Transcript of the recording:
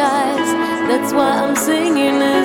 skies. That's why I'm singing it.